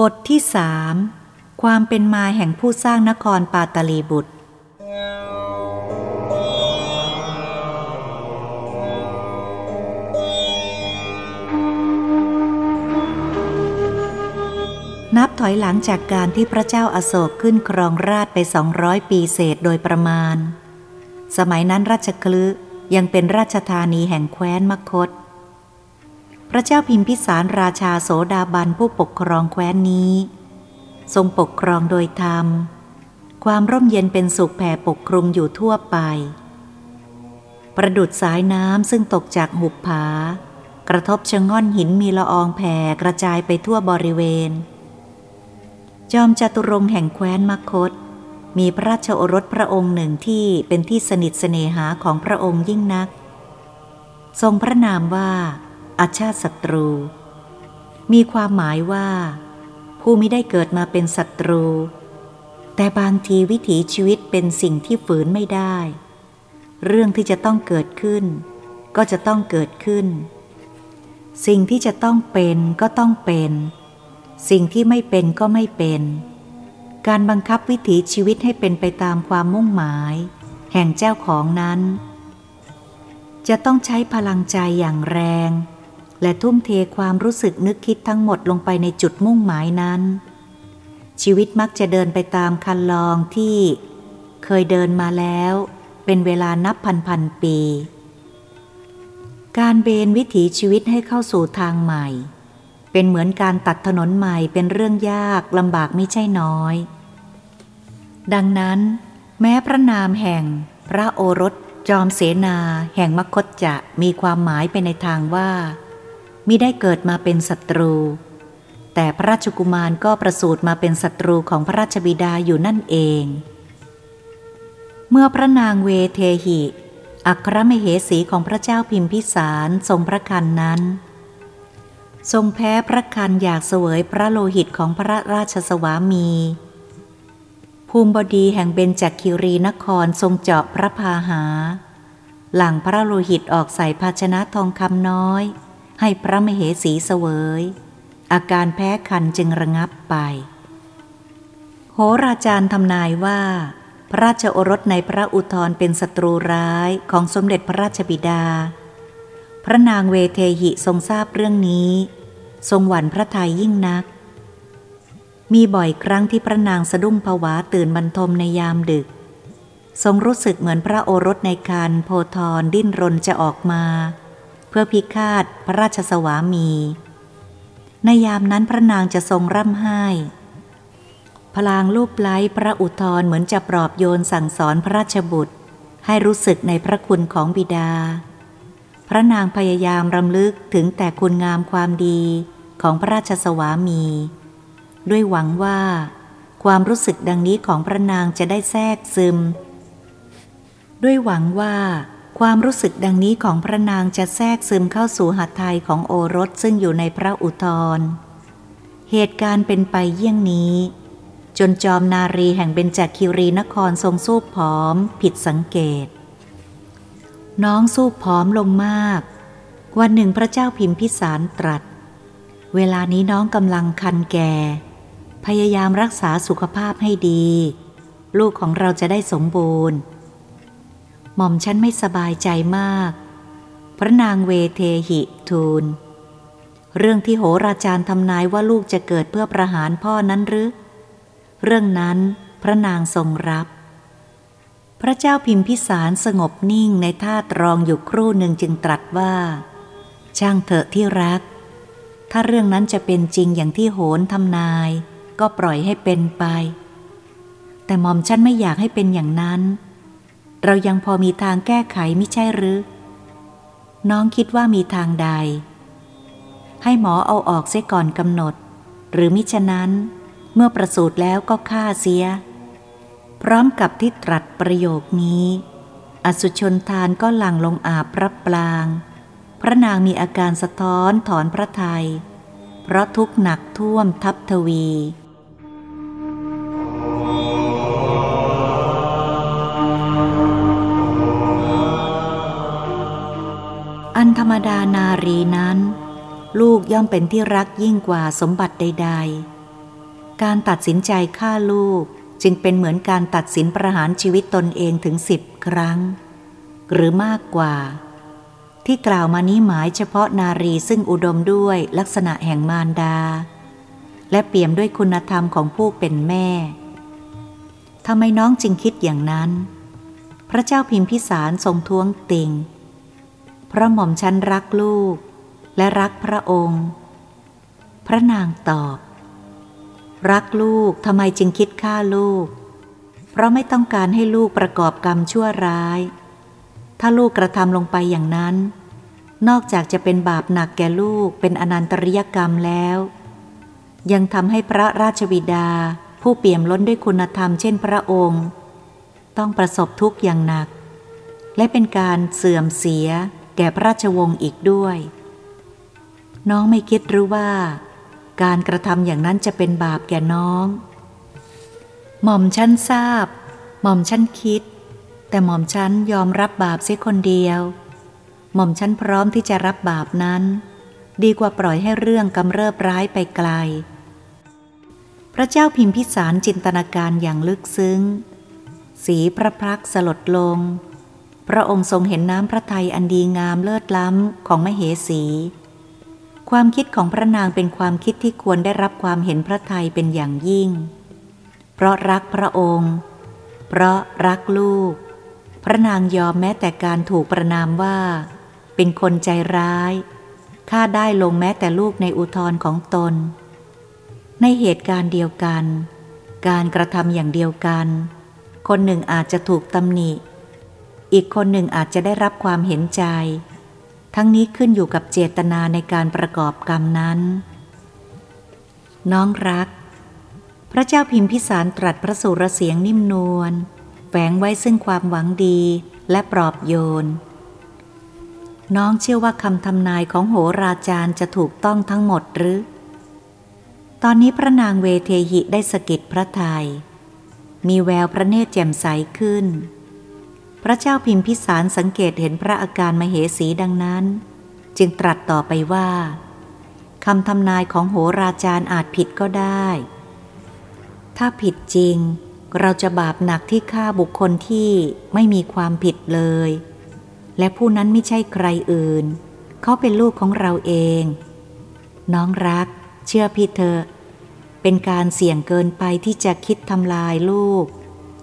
บทที่สามความเป็นมาแห่งผู้สร้างนครปาตลีบุตร นับถอยหลังจากการที่พระเจ้าอาโศกขึ้นครองราชไปสองร้อยปีเศษโดยประมาณ สมัยนั้นราชคลึยังเป็นราชธานีแห่งแคว้นมคต พระเจ้าพิมพิสารราชาโสดาบันผู้ปกครองแคว้นนี้ ทรงปกครองโดยธรรม ความร่มเย็นเป็นสุขแผ่ปกคลุมอยู่ทั่วไป ประดุดสายน้ำซึ่งตกจากหุบผา กระทบชะง่อนหินมีละอองแผ่กระจายไปทั่วบริเวณ จอมจตุรงแห่งแคว้นมคต มีพระราชโอรสพระองค์หนึ่งที่เป็นที่สนิทเสนหาของพระองค์ยิ่งนัก ทรงพระนามว่า อาชาติศัตรู มีความหมายว่า ผู้ไม่ได้เกิดมาเป็นศัตรู แต่บางทีวิถีชีวิตเป็นสิ่งที่ฝืนไม่ได้ เรื่องที่จะต้องเกิดขึ้น ก็จะต้องเกิดขึ้น สิ่งที่จะต้องเป็นก็ต้องเป็น สิ่งที่ไม่เป็นก็ไม่เป็น การบังคับวิถีชีวิตให้เป็นไปตามความมุ่งหมาย แห่งเจ้าของนั้นจะต้องใช้พลังใจอย่างแรง และทุ่มเทความรู้สึกนึกคิดทั้งหมดลงไปในจุดมุ่งหมายนั้น ชีวิตมักจะเดินไปตามคันลองที่ เคยเดินมาแล้ว เป็นเวลานับพันพันปี การเบนวิถีชีวิตให้เข้าสู่ทางใหม่ เป็นเหมือนการตัดถนนใหม่เป็นเรื่องยากลำบากไม่ใช่น้อย ดังนั้น แม้พระนามแห่ง พระโอรสจอมเสนาแห่งมคตจะมีความหมายไปในทางว่า มิได้เกิดมาเป็นศัตรู แต่พระราชกุมารก็ประสูติมาเป็นศัตรูของพระราชบิดาอยู่นั่นเอง เมื่อพระนางเวเทหิ อัครมเหสีของพระเจ้าพิมพิสารทรงพระคันนั้น ทรงแพ้พระคันอยากเสวยพระโลหิตของพระราชสวามี ภูมิบดีแห่งเบญจคิรีนครทรงเจาะพระพาหา หลังพระโลหิตออกใส่ภาชนะทองคำน้อย ให้พระมเหสีเสวย อาการแพ้คันจึงระงับไป โหราจารย์ทำนายว่า พระราชโอรสในพระอุทธรเป็นศัตรูร้ายของสมเด็จพระราชบิดา พระนางเวเทหิทรงทราบเรื่องนี้ ทรงหวั่นพระทัยยิ่งนัก มีบ่อยครั้งที่พระนางสะดุ้งผวาตื่นบรรทมในยามดึก ทรงรู้สึกเหมือนพระโอรสในการโพธรดิ้นรนจะออกมา พื่อพิฆาตพระราชสวามี ในยามนั้นพระนางจะทรงร่ำไห้ พลางรูปไล้พระอุทธรเหมือนจะปลอบโยนสั่งสอนพระราชบุตร ให้รู้สึกในพระคุณของบิดา พระนางพยายามรำลึกถึงแต่คุณงามความดีของพระราชสวามี ด้วยหวังว่า ความรู้สึกดังนี้ของพระนางจะได้แทรกซึม ด้วยหวังว่า ความรู้สึกดังนี้ของพระนางจะแทรกซึมเข้าสู่หัตถ์ไทยของโอรสซึ่งอยู่ในพระอุทธรเหตุการณ์เป็นไปเยี่ยงนี้ จนจอมนารีแห่งเบญจคิรีนครทรงสู้ผอม ผิดสังเกต น้องสู้ผอมลงมาก วันหนึ่งพระเจ้าพิมพิสารตรัส เวลานี้น้องกำลังคันแก่ พยายามรักษาสุขภาพให้ดี ลูกของเราจะได้สมบูรณ์ หม่อมฉันไม่สบายใจมาก พระนางเวเทหิทูล เรื่องที่โหราจารย์ทำนายว่าลูกจะเกิดเพื่อประหารพ่อนั้นหรือ เรื่องนั้นพระนางทรงรับ พระเจ้าพิมพิสารสงบนิ่งในท่าตรองอยู่ครู่หนึ่งจึงตรัสว่า ช่างเถอะที่รัก ถ้าเรื่องนั้นจะเป็นจริงอย่างที่โหนทำนาย ก็ปล่อยให้เป็นไป แต่หม่อมฉันไม่อยากให้เป็นอย่างนั้นเเรายังพอมีทางแก้ไขไม่ใช่หรือ น้องคิดว่ามีทางใด ให้หมอเอาออกเสียก่อนกำหนด หรือมิฉะนั้น เมื่อประสูติแล้วก็ฆ่าเสีย พร้อมกับที่ตรัสประโยคนี้ อสุชนทานก็หลั่งลงอาบพระปลาง พระนางมีอาการสะท้อนถอนพระทยัยเพราะทุกข์หนักท่วมทับทวี ธรรมดานารีนั้น ลูกย่อมเป็นที่รักยิ่งกว่าสมบัติใด ๆ การตัดสินใจฆ่าลูกจึงเป็นเหมือนการตัดสินประหารชีวิตตนเองถึงสิบครั้ง หรือมากกว่า ที่กล่าวมานี้หมายเฉพาะนารีซึ่งอุดมด้วยลักษณะแห่งมารดา และเปี่ยมด้วยคุณธรรมของผู้เป็นแม่ทำไมน้องจึงคิดอย่างนั้น พระเจ้าพิมพิสารทรงท้วงติง พระหม่อมชันรักลูก และรักพระองค์ พระนางตอบ รักลูกทำไมจึงคิดฆ่าลูก เพราะไม่ต้องการให้ลูกประกอบกรรมชั่วร้าย ถ้าลูกกระทำลงไปอย่างนั้น นอกจากจะเป็นบาปหนักแก่ลูกเป็นอนันตริยกรรมแล้ว ยังทำให้พระราชบิดาผู้เปี่ยมล้นด้วยคุณธรรมเช่นพระองค์ ต้องประสบทุกข์อย่างหนัก และเป็นการเสื่อมเสีย แก่พระราชวงศ์อีกด้วย น้องไม่คิดหรือว่า การกระทำอย่างนั้นจะเป็นบาปแก่น้อง หม่อมชั้นทราบ หม่อมชั้นคิด แต่หม่อมชั้นยอมรับบาปเสียคนเดียว หม่อมชั้นพร้อมที่จะรับบาปนั้น ดีกว่าปล่อยให้เรื่องกำเริบร้ายไปไกล พระเจ้าพิมพิสารจินตนาการอย่างลึกซึ้ง สีพระพักสลดลง พระองค์ทรงเห็นน้ำพระทัยอันดีงามเลิศล้ำของมเหสี ความคิดของพระนางเป็นความคิดที่ควรได้รับความเห็นพระทัยเป็นอย่างยิ่ง เพราะรักพระองค์ เพราะรักลูก พระนางยอมแม้แต่การถูกประนามว่า เป็นคนใจร้ายฆ่าได้ลงแม้แต่ลูกในอุทธรของตน ในเหตุการณ์เดียวกัน การกระทำอย่างเดียวกัน คนหนึ่งอาจจะถูกตำหนิ อีกคนหนึ่งอาจจะได้รับความเห็นใจ ทั้งนี้ขึ้นอยู่กับเจตนาในการประกอบกรรมนั้น น้องรัก พระเจ้าพิมพิสารตรัสพระสุรเสียงนิ่มนวลแฝงไว้ซึ่งความหวังดีและปลอบโยน น้องเชื่อว่าคำทำนายของโหราจารย์จะถูกต้องทั้งหมดหรือ ตอนนี้พระนางเวเทหิได้สกิดพระทยัยมีแววพระเนตรแจ่มใสขึ้น พระเจ้าพิมพิสารสังเกตเห็นพระอาการมเหสีดังนั้น จึงตรัสต่อไปว่าคำทำนายของโหราจารย์อาจผิดก็ได้ ถ้าผิดจริง เราจะบาปหนักที่ฆ่าบุคคลที่ไม่มีความผิดเลย และผู้นั้นไม่ใช่ใครอื่น เขาเป็นลูกของเราเอง น้องรัก เชื่อพี่เธอ เป็นการเสี่ยงเกินไปที่จะคิดทำลายลูก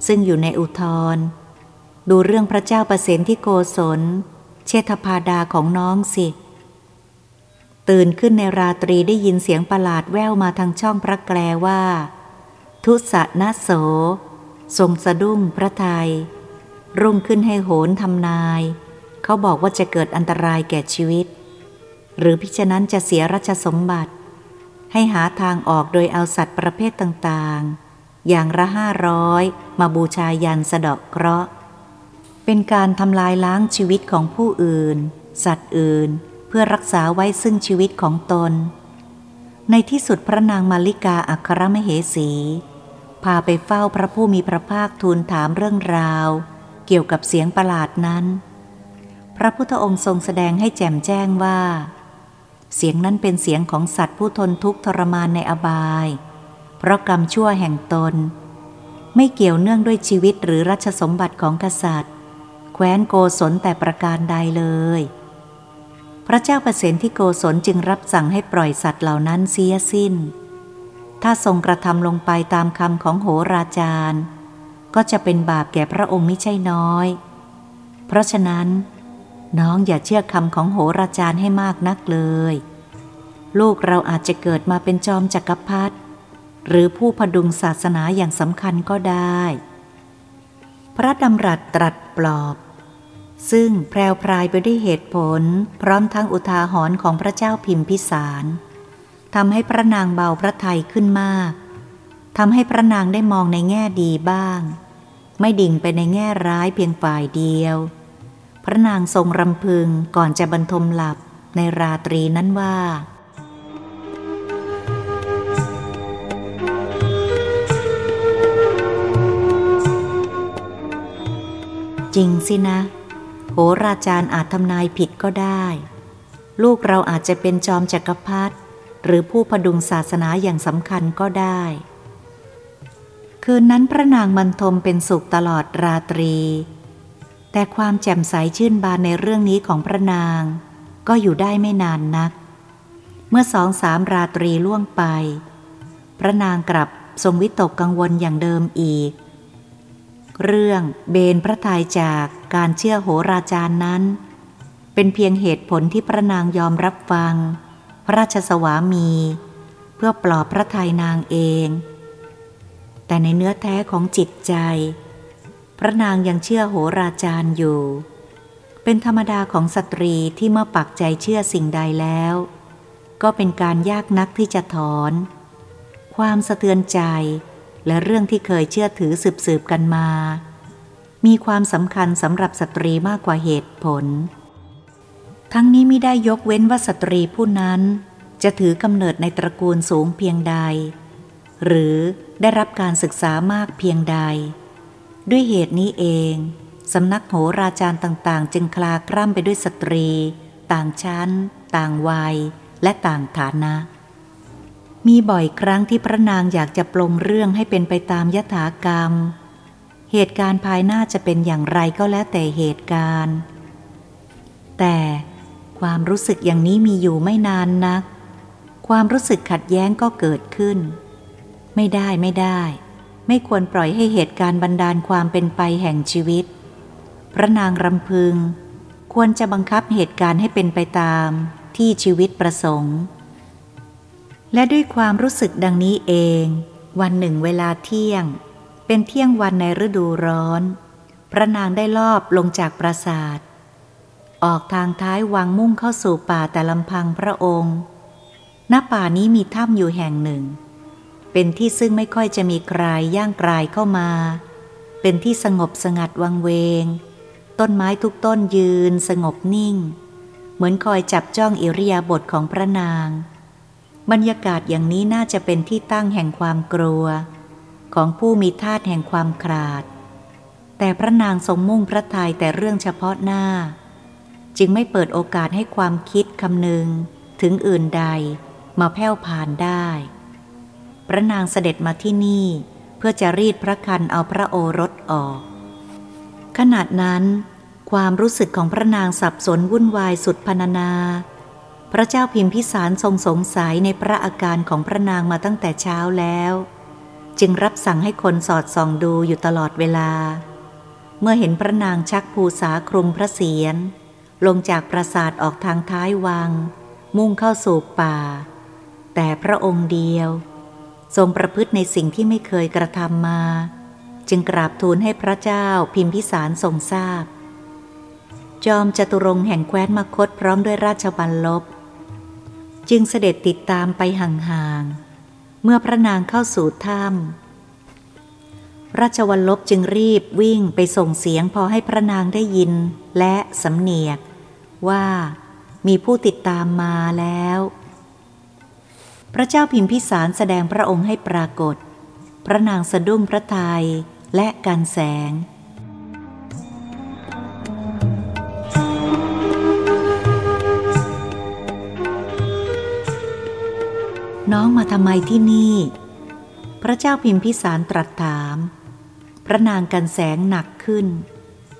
ซึ่งอยู่ในอุทธร ดูเรื่องพระเจ้าประเสนที่โกศล เชษฐพาดาของน้องสิ ตื่นขึ้นในราตรีได้ยินเสียงประหลาดแว่วมาทางช่องพระแกลว่า ทุสะนโส ทรงสะดุ้งพระไทย รุ่งขึ้นให้โหนทำนาย เขาบอกว่าจะเกิดอันตรายแก่ชีวิต หรือพิจนั้นจะเสียรัชสมบัติ ให้หาทางออกโดยเอาสัตว์ประเภทต่างๆ อย่างละห้าร้อยมาบูชายันสะดอกเคราะห์ เป็นการทำลายล้างชีวิตของผู้อื่น สัตว์อื่น เพื่อรักษาไว้ซึ่งชีวิตของตน ในที่สุดพระนางมาริกาอัครมเหสี พาไปเฝ้าพระผู้มีพระภาคทูลถามเรื่องราว เกี่ยวกับเสียงประหลาดนั้น พระพุทธองค์ทรงแสดงให้แจ่มแจ้งว่า เสียงนั้นเป็นเสียงของสัตว์ผู้ทนทุกข์ทรมานในอบาย เพราะกรรมชั่วแห่งตน ไม่เกี่ยวเนื่องด้วยชีวิตหรือรัชสมบัติของกษัตริย์ ว้นโกศลแต่ประการใดเลย พระเจ้าประเสนที่โกศลจึงรับสั่งให้ปล่อยสัตว์เหล่านั้นเสียสิ้น ถ้าทรงกระทำลงไปตามคำของโหราจารย์ ก็จะเป็นบาปแก่พระองค์ไม่ใช่น้อย เพราะฉะนั้น น้องอย่าเชื่อคำของโหราจารย์ให้มากนักเลย ลูกเราอาจจะเกิดมาเป็นจอมจักรพรรดิหรือผู้พดุงศาสนาอย่างสำคัญก็ได้ พระดำรัสตรัสปลอบ ซึ่งแพรวพรายไปด้วยเหตุผล พร้อมทั้งอุทาหรณ์ของพระเจ้าพิมพิสารทำให้พระนางเบาพระทัยขึ้นมากทำให้พระนางได้มองในแง่ดีบ้าง ไม่ดิ่งไปในแง่ร้ายเพียงฝ่ายเดียว พระนางทรงรำพึงก่อนจะบรรทมหลับในราตรีนั้นว่าจริงสินะ โหราจารย์อาจทำนายผิดก็ได้ ลูกเราอาจจะเป็นจอมจักรพรรดิหรือผู้พดุงศาสนาอย่างสำคัญก็ได้ คืนนั้นพระนางมันทมเป็นสุขตลอดราตรี แต่ความแจ่มใสชื่นบานในเรื่องนี้ของพระนาง ก็อยู่ได้ไม่นานนัก เมื่อสองสามราตรีล่วงไป พระนางกลับทรงวิตกกังวลอย่างเดิมอีก เรื่องเบนพระทัยจากการเชื่อโหราจารย์นั้น เป็นเพียงเหตุผลที่พระนางยอมรับฟัง พระราชสวามี เพื่อปลอบพระทัยนางเอง แต่ในเนื้อแท้ของจิตใจ พระนางยังเชื่อโหราจารย์อยู่ เป็นธรรมดาของสตรีที่เมื่อปักใจเชื่อสิ่งใดแล้ว ก็เป็นการยากนักที่จะถอน ความสะเทือนใจ และเรื่องที่เคยเชื่อถือสืบๆกันมา มีความสำคัญสำหรับสตรีมากกว่าเหตุผล ทั้งนี้ไม่ได้ยกเว้นว่าสตรีผู้นั้น จะถือกำเนิดในตระกูลสูงเพียงใด หรือได้รับการศึกษามากเพียงใด ด้วยเหตุนี้เองสำนักโหราจารย์ต่างๆ จึงคลาคร่ำไปด้วยสตรี ต่างชั้น ต่างวัย และต่างฐานะ มีบ่อยครั้งที่พระนางอยากจะปลงเรื่องให้เป็นไปตามยถากรรม เหตุการณ์ภายหน้าจะเป็นอย่างไรก็แล้วแต่เหตุการณ์ แต่ความรู้สึกอย่างนี้มีอยู่ไม่นานนัก ความรู้สึกขัดแย้งก็เกิดขึ้น ไม่ได้ไม่ได้ ไม่ควรปล่อยให้เหตุการณ์บันดาลความเป็นไปแห่งชีวิต พระนางรำพึง ควรจะบังคับเหตุการณ์ให้เป็นไปตามที่ชีวิตประสงค์ และด้วยความรู้สึกดังนี้เอง วันหนึ่งเวลาเที่ยง เป็นเที่ยงวันในฤดูร้อน พระนางได้ลอบลงจากปราสาท ออกทางท้ายวังมุ่งเข้าสู่ป่าแต่ลำพังพระองค์ณป่านี้มีถ้ำอยู่แห่งหนึ่ง เป็นที่ซึ่งไม่ค่อยจะมีใครย่างกลายเข้ามา เป็นที่สงบสงัดวังเวง ต้นไม้ทุกต้นยืนสงบนิ่ง เหมือนคอยจับจ้องอิริยาบถของพระนาง บรรยากาศอย่างนี้น่าจะเป็นที่ตั้งแห่งความกลัว ของผู้มีธาตุแห่งความขาด แต่พระนางทรงมุ่งพระทัยแต่เรื่องเฉพาะหน้า จึงไม่เปิดโอกาสให้ความคิดคำนึงถึงอื่นใดมาแผ่วผ่านได้ พระนางเสด็จมาที่นี่ เพื่อจะรีดพระคันเอาพระโอรสออก ขนาดนั้น ความรู้สึกของพระนางสับสนวุ่นวายสุดพรรณนา พระเจ้าพิมพิสารทรงสงสัยในพระอาการของพระนางมาตั้งแต่เช้าแล้ว จึงรับสั่งให้คนสอดส่องดูอยู่ตลอดเวลา เมื่อเห็นพระนางชักภูษาคลุมพระเศียร ลงจากปราสาทออกทางท้ายวัง มุ่งเข้าสู่ป่า แต่พระองค์เดียว ทรงประพฤติในสิ่งที่ไม่เคยกระทำมา จึงกราบทูลให้พระเจ้าพิมพิสารทรงทราบ จอมจตุรงแห่งแคว้นมคตพร้อมด้วยราชบัลลบ จึงเสด็จติดตามไปห่างๆ เมื่อพระนางเข้าสู่ถ้ำราชวัลลบจึงรีบวิ่งไปส่งเสียงพอให้พระนางได้ยินและสำเนียก ว่ามีผู้ติดตามมาแล้ว พระเจ้าพิมพิสารแสดงพระองค์ให้ปรากฏ พระนางสะดุ้งพระทัยและการแสง น้องมาทำไมที่นี่ พระเจ้าพิมพิสารตรัสถาม พระนางกันแสงหนักขึ้น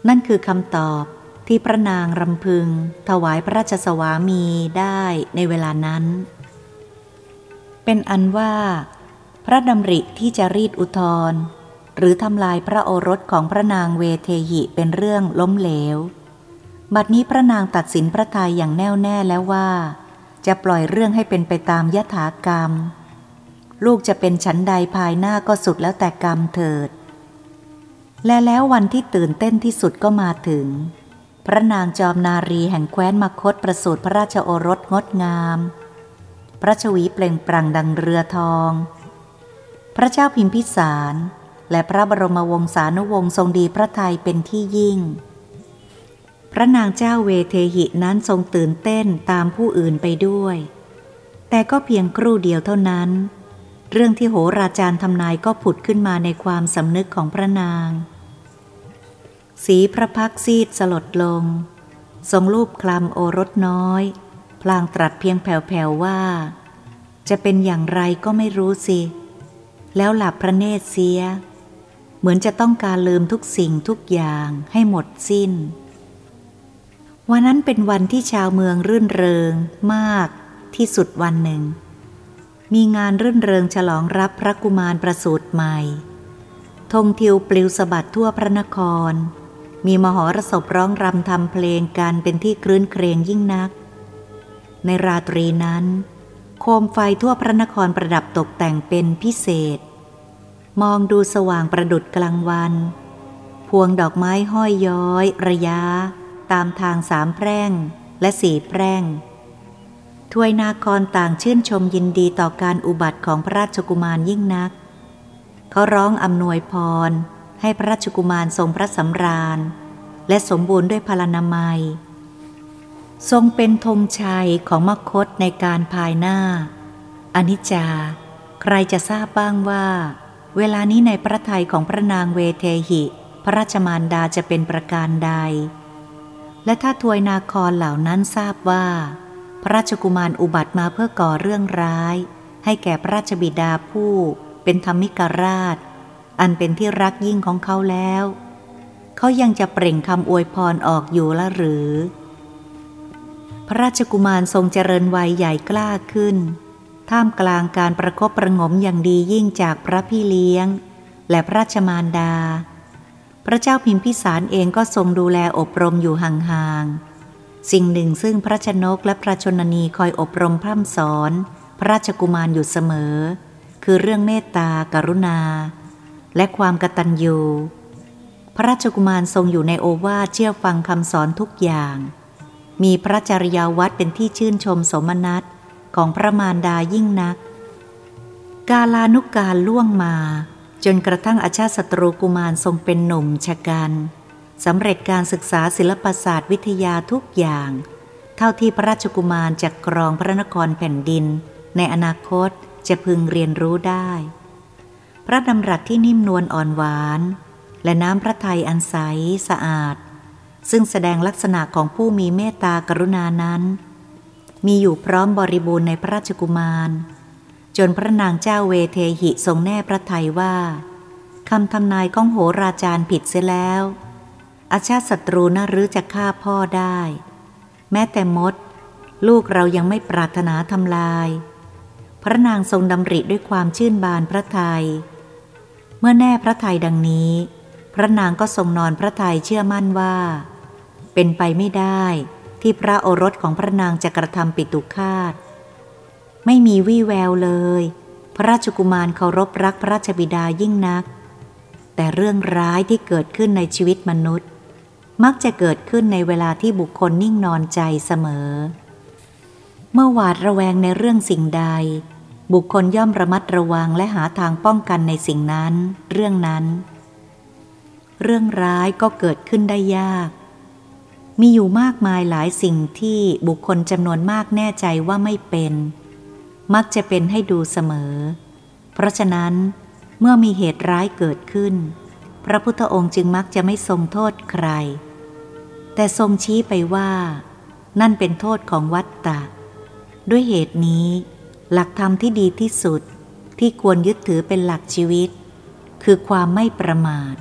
นั่นคือคำตอบที่พระนางรำพึง ถวายพระราชสวามีได้ในเวลานั้น เป็นอันว่า พระดำริที่จะรีดอุทธรหรือทำลายพระโอรสของพระนางเวเทหิเป็นเรื่องล้มเหลว บัดนี้พระนางตัดสินพระทัยอย่างแน่วแน่แล้วว่า จะปล่อยเรื่องให้เป็นไปตามยถากรรม ลูกจะเป็นชั้นใดภายหน้าก็สุดแล้วแต่กรรมเถิด และแล้ววันที่ตื่นเต้นที่สุดก็มาถึง พระนางจอมนารีแห่งแคว้นมคตประสูติพระราชโอรสงดงาม พระชวีเปล่งปลั่งดังเรือทอง พระเจ้าพิมพิสาร และพระบรมวงศานุวงศ์ทรงดีพระทัยเป็นที่ยิ่ง พระนางเจ้าเวเทหินั้นทรงตื่นเต้นตามผู้อื่นไปด้วย แต่ก็เพียงครู่เดียวเท่านั้น เรื่องที่โหราจารย์ทำนายก็ผุดขึ้นมาในความสำนึกของพระนาง สีพระพักซีดสลดลง ทรงรูปคลำโอรสน้อย พลางตรัสเพียงแผ่วๆว่า จะเป็นอย่างไรก็ไม่รู้สิ แล้วหลับพระเนตรเสีย เหมือนจะต้องการลืมทุกสิ่งทุกอย่างให้หมดสิ้น วันนั้นเป็นวันที่ชาวเมืองรื่นเริงมากที่สุดวันหนึ่ง มีงานรื่นเริงฉลองรับพระกุมารประสูติใหม่ ธงทิวปลิวสะบัดทั่วพระนคร มีมหรสพร้องรำทำเพลงกันเป็นที่คลื้นเครงยิ่งนัก ในราตรีนั้น โคมไฟทั่วพระนครประดับตกแต่งเป็นพิเศษ มองดูสว่างประดุดกลางวัน พวงดอกไม้ห้อยย้อย ระยะ ตามทางสามแพร่งและสี่แพร่ง ทวยนาครต่างชื่นชมยินดีต่อการอุบัติของพระราชกุมารยิ่งนัก เขาร้องอำนวยพร ให้พระราชกุมารทรงพระสำราญ และสมบูรณ์ด้วยพลานามัย ทรงเป็นธงชัยของมคตในการภายหน้า อนิจจา ใครจะทราบบ้างว่า เวลานี้ในพระทัยของพระนางเวเทหิ พระราชมารดาจะเป็นประการใด และถ้าทวยนาครเหล่านั้นทราบว่า พระราชกุมารอุบัติมาเพื่อก่อเรื่องร้าย ให้แก่พระราชบิดาผู้เป็นธรรมิกราช อันเป็นที่รักยิ่งของเขาแล้ว เขายังจะเปล่งคำอวยพรออกอยู่ละหรือ พระราชกุมารทรงเจริญวัยใหญ่กล้าขึ้น ท่ามกลางการประคบประงมอย่างดียิ่งจากพระพี่เลี้ยง และพระราชมารดา พระเจ้าพิมพิสารเองก็ทรงดูแลอบรมอยู่ห่างๆ สิ่งหนึ่งซึ่งพระชนกและพระชนนีคอยอบรมพร่ำสอน พระราชกุมารอยู่เสมอ คือเรื่องเมตตากรุณา และความกตัญญู พระราชกุมารทรงอยู่ในโอวาทเชื่อฟังคำสอนทุกอย่าง มีพระจริยาวัดเป็นที่ชื่นชมสมนัตของพระมารดายิ่งนัก กาลานุกาลล่วงมา จนกระทั่งอาชาติศัตรูกุมารทรงเป็นหนุ่มชะกันสำเร็จการศึกษาศิลปศาสตร์วิทยาทุกอย่าง เท่าที่พระราชกุมารจะกรองพระนครแผ่นดิน ในอนาคตจะพึงเรียนรู้ได้ พระดำรัสที่นิ่มนวลอ่อนหวาน และน้ำพระทัยอันใสสะอาด ซึ่งแสดงลักษณะของผู้มีเมตตากรุณานั้น มีอยู่พร้อมบริบูรณ์ในพระราชกุมาร จนพระนางเจ้าเวเทหิทรงแน่พระทัยว่าคำทำนายของโหราจารย์ผิดเสียแล้ว อาชาติศัตรูน่ารื้อจะฆ่าพ่อได้ แม้แต่มด ลูกเรายังไม่ปรารถนาทำลาย พระนางทรงดำริด้วยความชื่นบานพระทยัยเมื่อแน่พระทัยดังนี้ พระนางก็ทรงนอนพระทัยเชื่อมั่นว่า เป็นไปไม่ได้ที่พระโอรสของพระนางจะกระทำปิตุคาต ไม่มีวี่แววเลย พระราชกุมารเคารพรักพระราชบิดายิ่งนัก แต่เรื่องร้ายที่เกิดขึ้นในชีวิตมนุษย์ มักจะเกิดขึ้นในเวลาที่บุคคลนิ่งนอนใจเสมอ เมื่อหวาดระแวงในเรื่องสิ่งใด บุคคลย่อมระมัดระวังและหาทางป้องกันในสิ่งนั้น เรื่องนั้น เรื่องร้ายก็เกิดขึ้นได้ยาก มีอยู่มากมายหลายสิ่งที่บุคคลจำนวนมากแน่ใจว่าไม่เป็น มักจะเป็นให้ดูเสมอ เพราะฉะนั้น เมื่อมีเหตุร้ายเกิดขึ้น พระพุทธองค์จึงมักจะไม่ทรงโทษใคร แต่ทรงชี้ไปว่า นั่นเป็นโทษของวัตตะ ด้วยเหตุนี้ หลักธรรมที่ดีที่สุดที่ควรยึดถือเป็นหลักชีวิต คือความไม่ประมาท